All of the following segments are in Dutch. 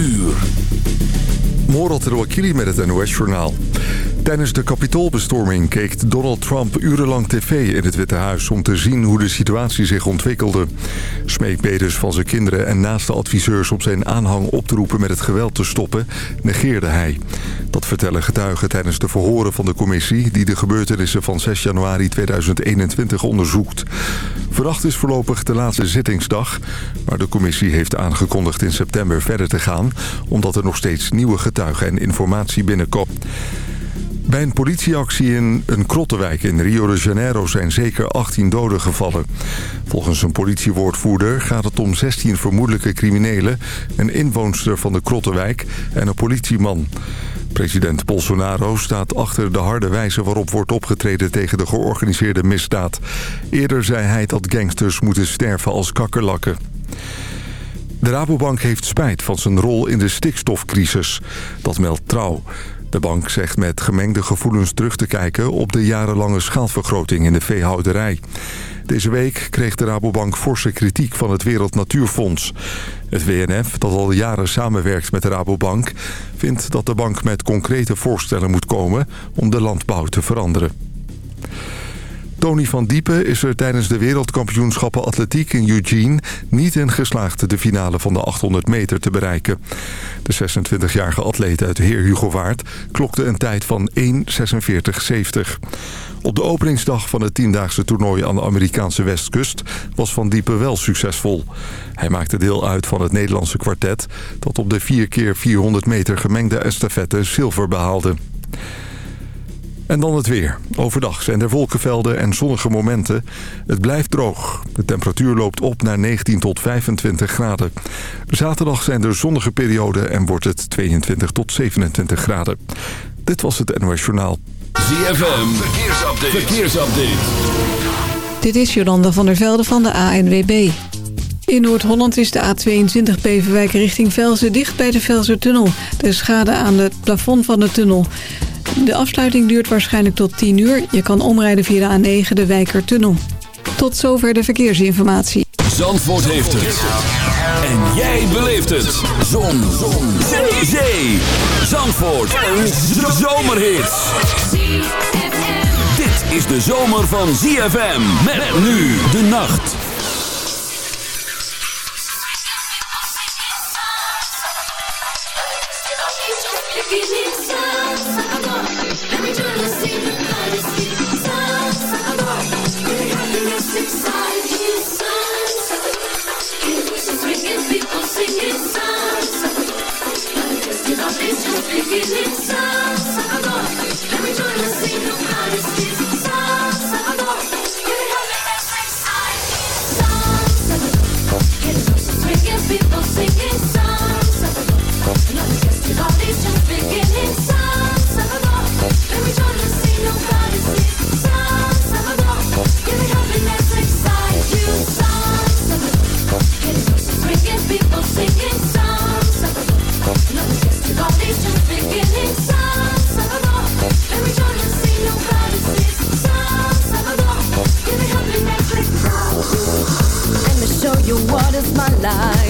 uur. Morat Rouakili met het NOS-journaal. Tijdens de kapitoolbestorming keek Donald Trump urenlang tv in het Witte Huis... om te zien hoe de situatie zich ontwikkelde. Smeekbedes van zijn kinderen en naaste adviseurs om zijn aanhang op te roepen... met het geweld te stoppen, negeerde hij. Dat vertellen getuigen tijdens de verhoren van de commissie... die de gebeurtenissen van 6 januari 2021 onderzoekt. Verdacht is voorlopig de laatste zittingsdag... maar de commissie heeft aangekondigd in september verder te gaan... omdat er nog steeds nieuwe getuigen en informatie binnenkomt. Bij een politieactie in een krottenwijk in Rio de Janeiro zijn zeker 18 doden gevallen. Volgens een politiewoordvoerder gaat het om 16 vermoedelijke criminelen... een inwoonster van de krottenwijk en een politieman. President Bolsonaro staat achter de harde wijze waarop wordt opgetreden tegen de georganiseerde misdaad. Eerder zei hij dat gangsters moeten sterven als kakkerlakken. De Rabobank heeft spijt van zijn rol in de stikstofcrisis. Dat meldt Trouw. De bank zegt met gemengde gevoelens terug te kijken op de jarenlange schaalvergroting in de veehouderij. Deze week kreeg de Rabobank forse kritiek van het Wereld Natuurfonds. Het WNF, dat al jaren samenwerkt met de Rabobank... vindt dat de bank met concrete voorstellen moet komen om de landbouw te veranderen. Tony van Diepen is er tijdens de wereldkampioenschappen atletiek in Eugene niet in geslaagd de finale van de 800 meter te bereiken. De 26-jarige atleet uit Heer Hugo Waard klokte een tijd van 1.46.70. Op de openingsdag van het tiendaagse toernooi aan de Amerikaanse westkust was Van Diepen wel succesvol. Hij maakte deel uit van het Nederlandse kwartet dat op de 4 keer 400 meter gemengde estafette zilver behaalde. En dan het weer. Overdag zijn er wolkenvelden en zonnige momenten. Het blijft droog. De temperatuur loopt op naar 19 tot 25 graden. Zaterdag zijn er zonnige perioden en wordt het 22 tot 27 graden. Dit was het NOS Journaal. ZFM, verkeersupdate. verkeersupdate. Dit is Jolanda van der Velde van de ANWB. In Noord-Holland is de A22 Beverwijk richting Velzen dicht bij de Velzertunnel. De schade aan het plafond van de tunnel. De afsluiting duurt waarschijnlijk tot 10 uur. Je kan omrijden via de A9 de Wijkertunnel. Tot zover de verkeersinformatie. Zandvoort heeft het. En jij beleeft het. Zon. Zon. Zee. Zee. Zandvoort. Een zomerhit. Dit is de zomer van ZFM. Met nu de nacht. A Let me join the scene. life.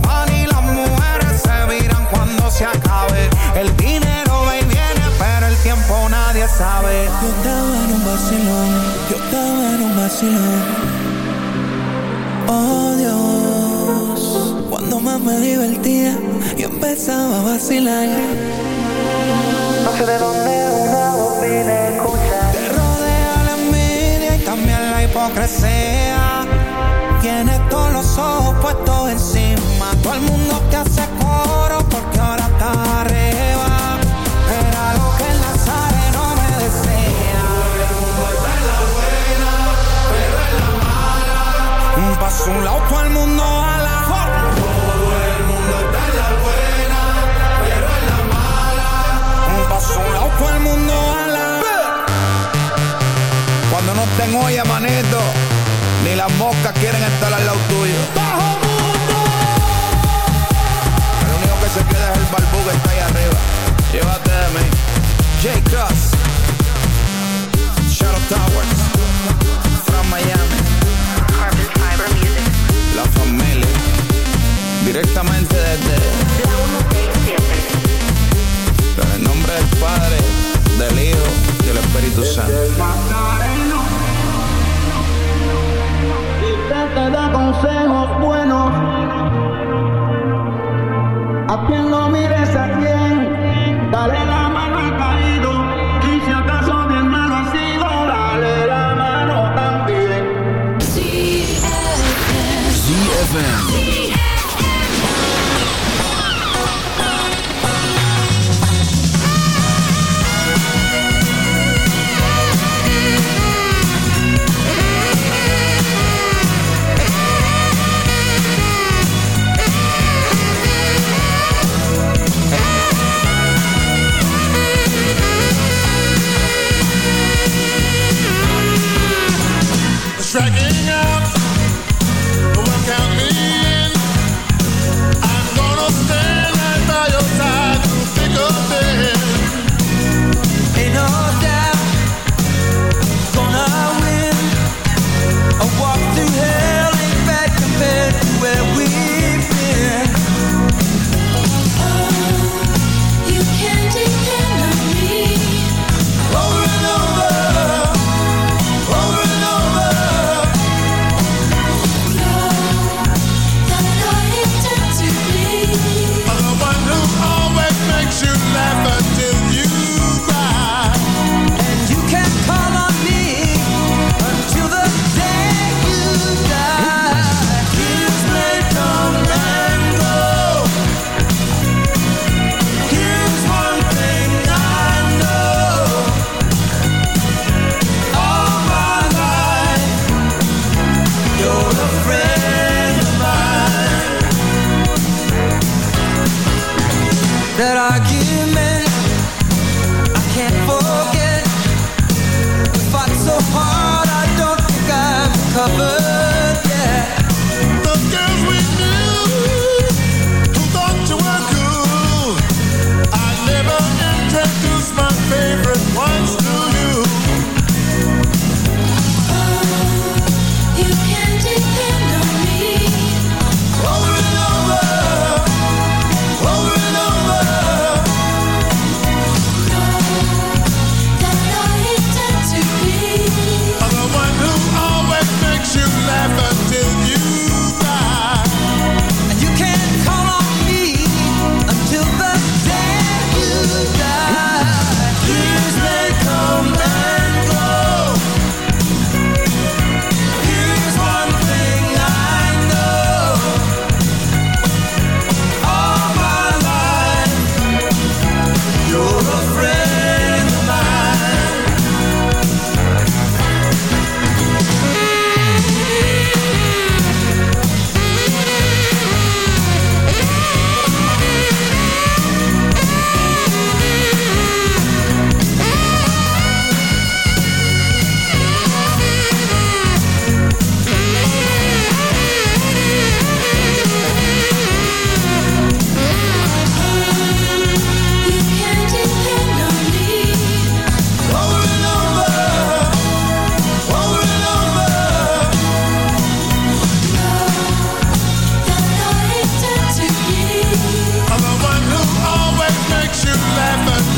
Yo estaba en un vacilón, yo estaba en un vacilón. Oh Dios, cuando más me divertía, y empezaba a vacilar. No sé de dónde una voz vine escuchar. Te rodea la envidia y también la hipocresía. Tienes todos los ojos puestos encima. Todo el mundo te hace coro porque ahora está Un lado, el mundo a Todo el mundo está en la buena, pero en la mala. Paso un lado, el mundo a Cuando no estén hoy, manito, ni las moscas quieren estar al lado tuyo. ¡Bajo mundo! El único que se queda es el barbú que está ahí arriba. Llévate de mí. J. Cross. Shadow Towers. From Miami. Directamente desde. En el nombre del Padre, del Hijo y del Espíritu Santo. te da consejos buenos.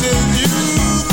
needed you.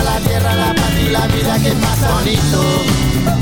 La tierra, la paz y la vida que pasa bonito.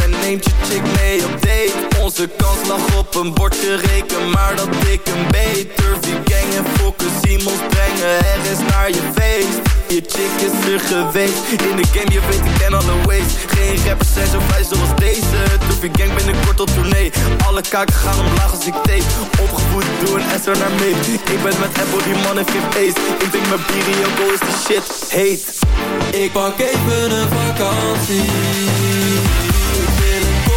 je chick mee op Onze kans lag op een bordje reken Maar dat ik een beter gang en fokken Simons brengen Er is naar je feest. Je chick is er geweest. In de game je weet ik ken alle ways. Geen rappers zijn zo vrij zoals deze. Turfy gang binnenkort op tournee. Alle kaken gaan omlaag als ik tape. Opgevoed door een SR naar mee. Ik ben met Apple die man heeft geen face Ik denk mijn bier is die shit heet. Ik pak even een vakantie.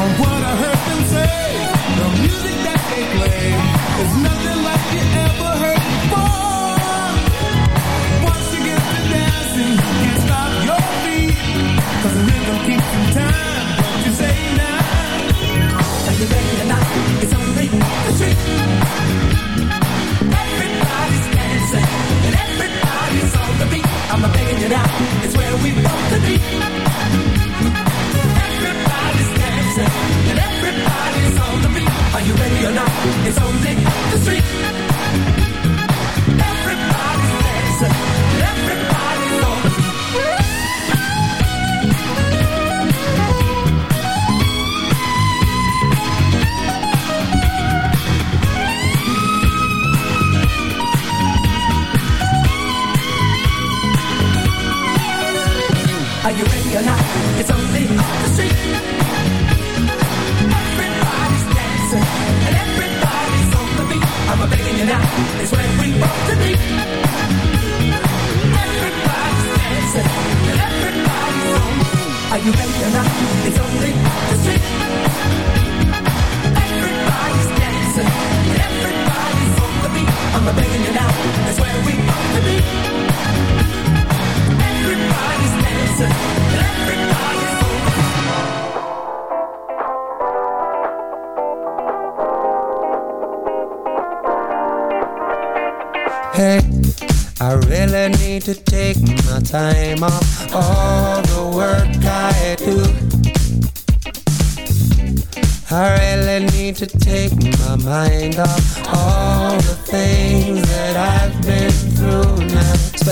From what I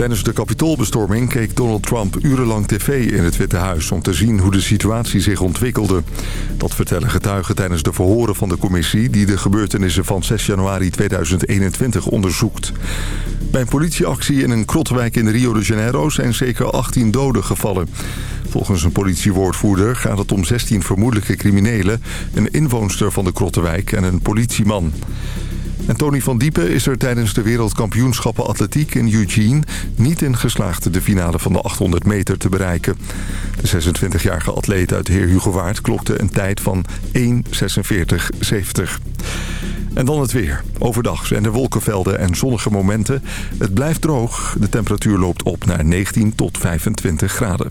Tijdens de kapitoolbestorming keek Donald Trump urenlang tv in het Witte Huis... om te zien hoe de situatie zich ontwikkelde. Dat vertellen getuigen tijdens de verhoren van de commissie... die de gebeurtenissen van 6 januari 2021 onderzoekt. Bij een politieactie in een krotwijk in Rio de Janeiro... zijn zeker 18 doden gevallen. Volgens een politiewoordvoerder gaat het om 16 vermoedelijke criminelen... een inwoonster van de krottenwijk en een politieman. En Tony van Diepen is er tijdens de wereldkampioenschappen atletiek in Eugene niet in geslaagd de finale van de 800 meter te bereiken. De 26-jarige atleet uit Heer Hugo Waard klokte een tijd van 1.46.70. En dan het weer. Overdag zijn er wolkenvelden en zonnige momenten. Het blijft droog. De temperatuur loopt op naar 19 tot 25 graden.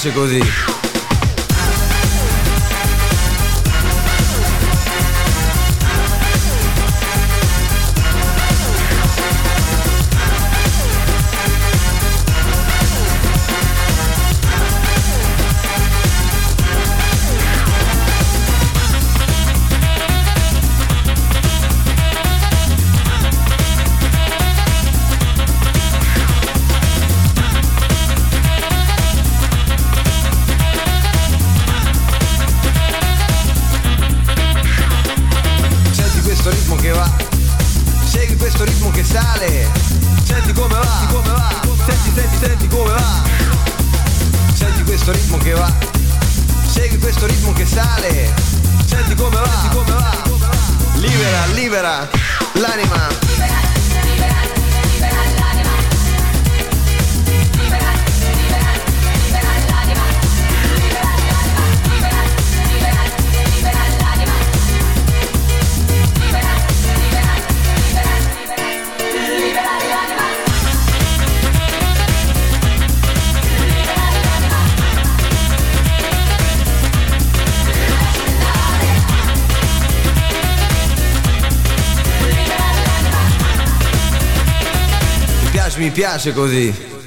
piace così. Piace così.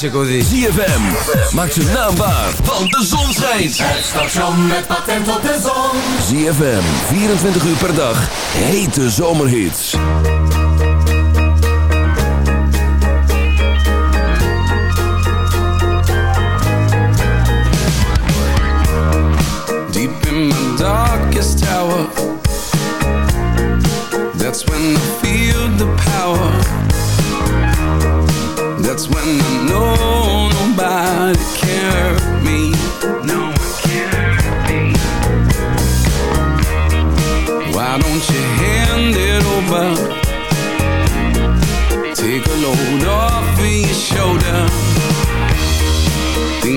Piace così. ZFM, maak zijn naam waar, want de zon schijnt. Het station met patent op de zon. ZFM, 24 uur per dag, hete zomerhits. Deep in my darkest tower That's when I feel the power That's when I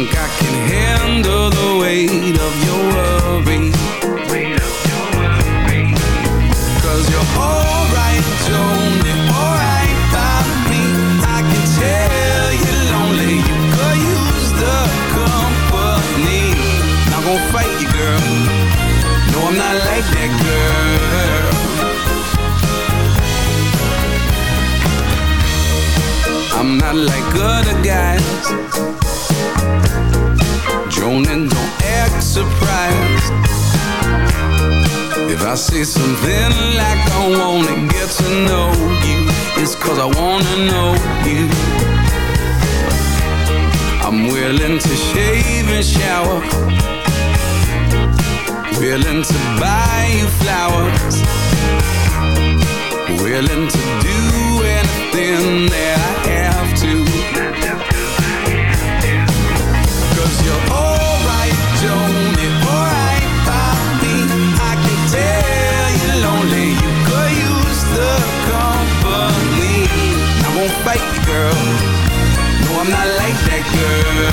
Think I can handle the weight of your worry. Cause you're alright, you're alright by me. I can tell you're lonely, you could use the company. Not gonna fight you, girl. No, I'm not like that girl. I'm not like other guys surprised If I say something like I wanna get to know you It's cause I wanna know you. I'm willing to shave and shower. Willing to buy you flowers. Willing to do anything that I have to. Cause you're won't fight girl. No, I'm not like that girl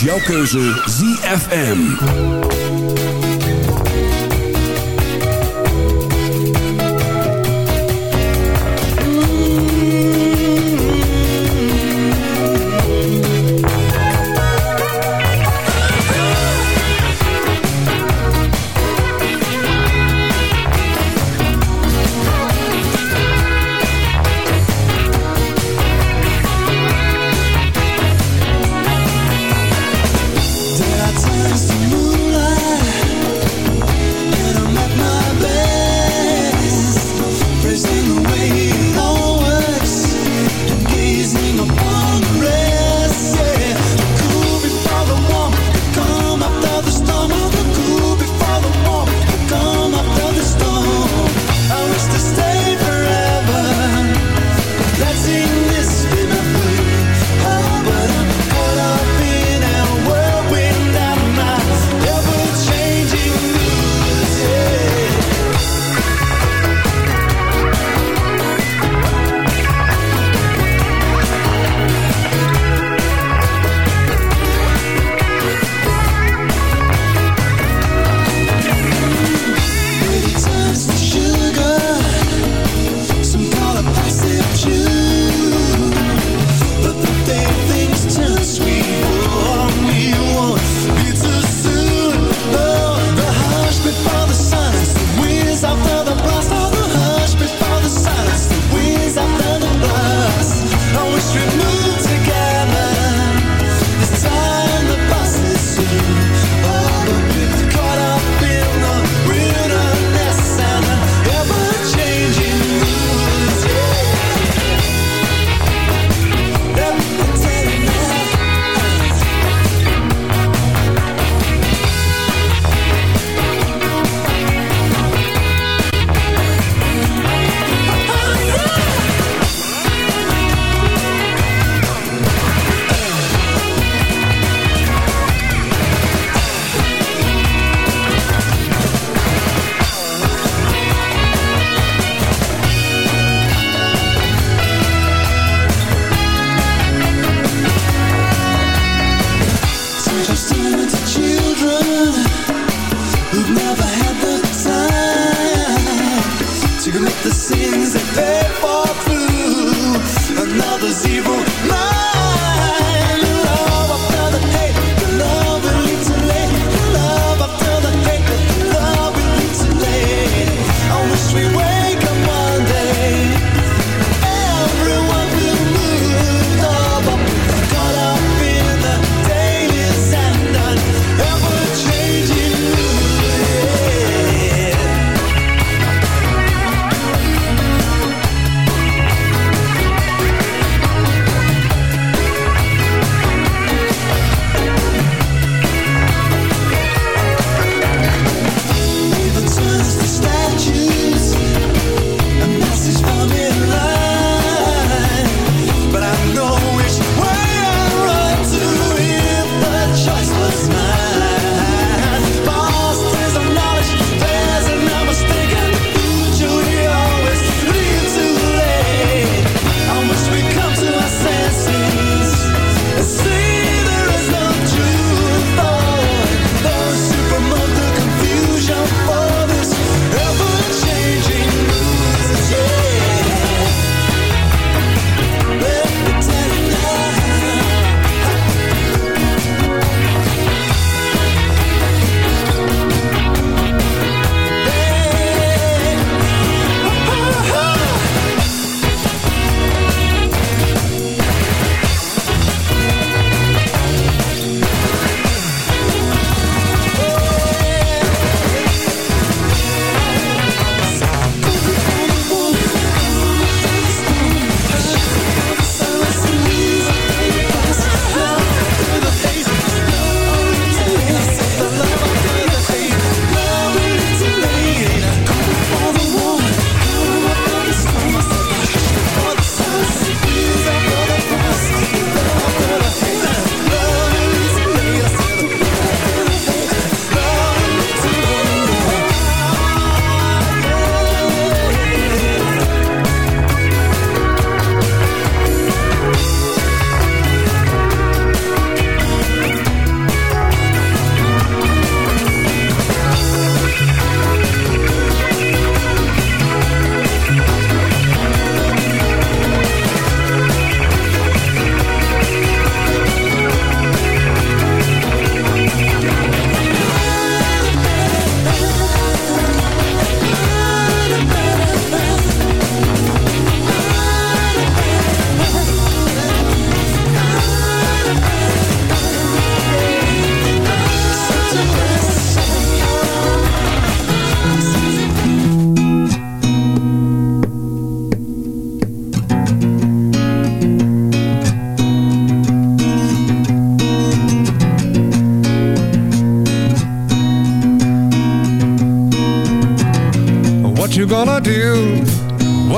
jouw keuze ZFM.